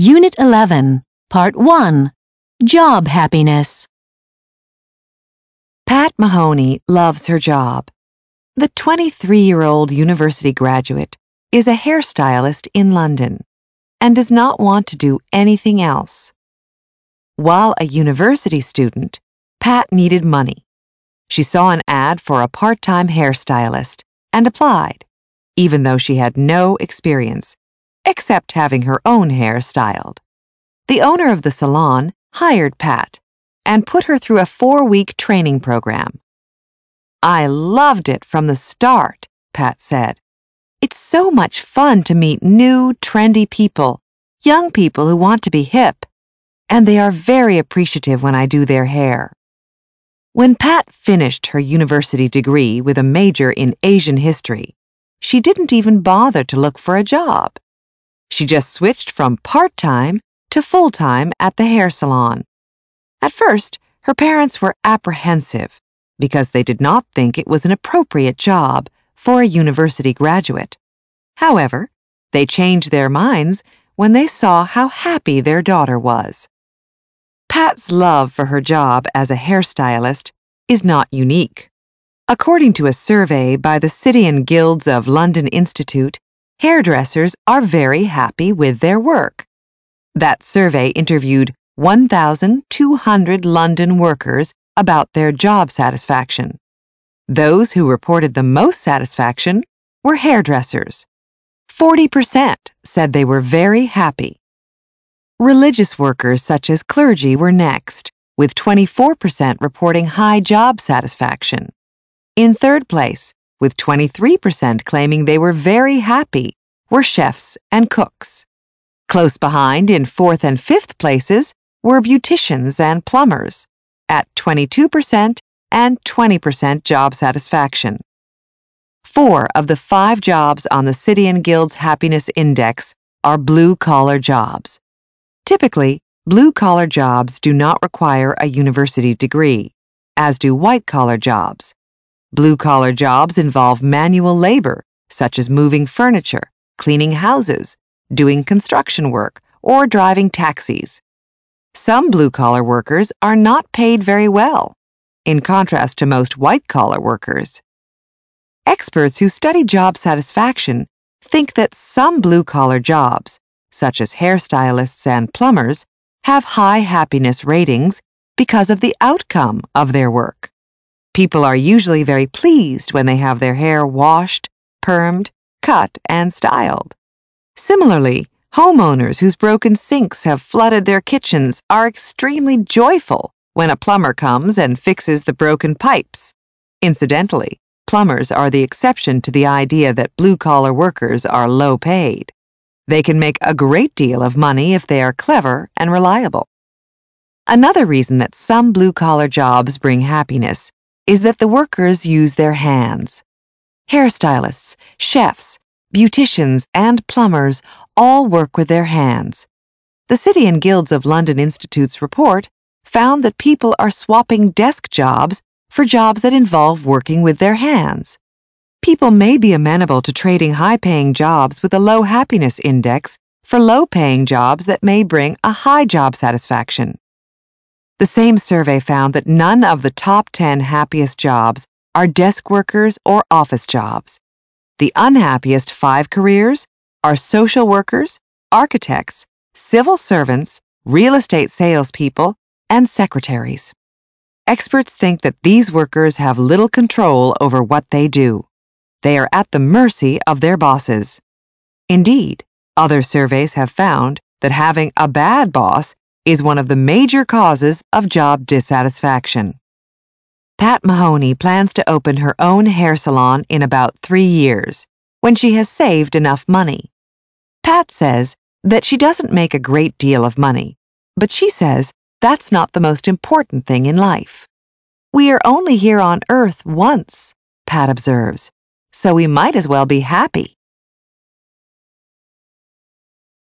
Unit 11, Part 1 Job Happiness. Pat Mahoney loves her job. The 23 year old university graduate is a hairstylist in London and does not want to do anything else. While a university student, Pat needed money. She saw an ad for a part time hairstylist and applied, even though she had no experience, except having her own hair styled. The owner of the salon hired Pat and put her through a four week training program. I loved it from the start, Pat said. It's so much fun to meet new, trendy people, young people who want to be hip, and they are very appreciative when I do their hair. When Pat finished her university degree with a major in Asian history, she didn't even bother to look for a job. She just switched from part time to full time at the hair salon. At first, her parents were apprehensive because they did not think it was an appropriate job for a university graduate. However, they changed their minds when they saw how happy their daughter was. Pat's love for her job as a hairstylist is not unique. According to a survey by the City and Guilds of London Institute, hairdressers are very happy with their work. That survey interviewed 1,200 London workers about their job satisfaction. Those who reported the most satisfaction were hairdressers. 40% said they were very happy. Religious workers such as clergy were next, with 24% reporting high job satisfaction. In third place, with 23% claiming they were very happy, were chefs and cooks. Close behind in fourth and fifth places were beauticians and plumbers at 22% and 20% job satisfaction. Four of the five jobs on the City and Guilds Happiness Index are blue collar jobs. Typically, blue collar jobs do not require a university degree, as do white collar jobs. Blue collar jobs involve manual labor, such as moving furniture, cleaning houses, doing construction work, or driving taxis. Some blue collar workers are not paid very well, in contrast to most white collar workers. Experts who study job satisfaction think that some blue collar jobs, such as hairstylists and plumbers, have high happiness ratings because of the outcome of their work. People are usually very pleased when they have their hair washed, permed, cut, and styled. Similarly, Homeowners whose broken sinks have flooded their kitchens are extremely joyful when a plumber comes and fixes the broken pipes. Incidentally, plumbers are the exception to the idea that blue collar workers are low paid. They can make a great deal of money if they are clever and reliable. Another reason that some blue collar jobs bring happiness is that the workers use their hands. Hairstylists, chefs, beauticians, and plumbers all work with their hands. The City and Guilds of London Institute's report found that people are swapping desk jobs for jobs that involve working with their hands. People may be amenable to trading high paying jobs with a low happiness index for low paying jobs that may bring a high job satisfaction. The same survey found that none of the top 10 happiest jobs are desk workers or office jobs. The unhappiest five careers are social workers, architects, civil servants, real estate salespeople, and secretaries. Experts think that these workers have little control over what they do. They are at the mercy of their bosses. Indeed, other surveys have found that having a bad boss is one of the major causes of job dissatisfaction. Pat Mahoney plans to open her own hair salon in about three years, when she has saved enough money. Pat says that she doesn't make a great deal of money, but she says that's not the most important thing in life. We are only here on Earth once, Pat observes, so we might as well be happy.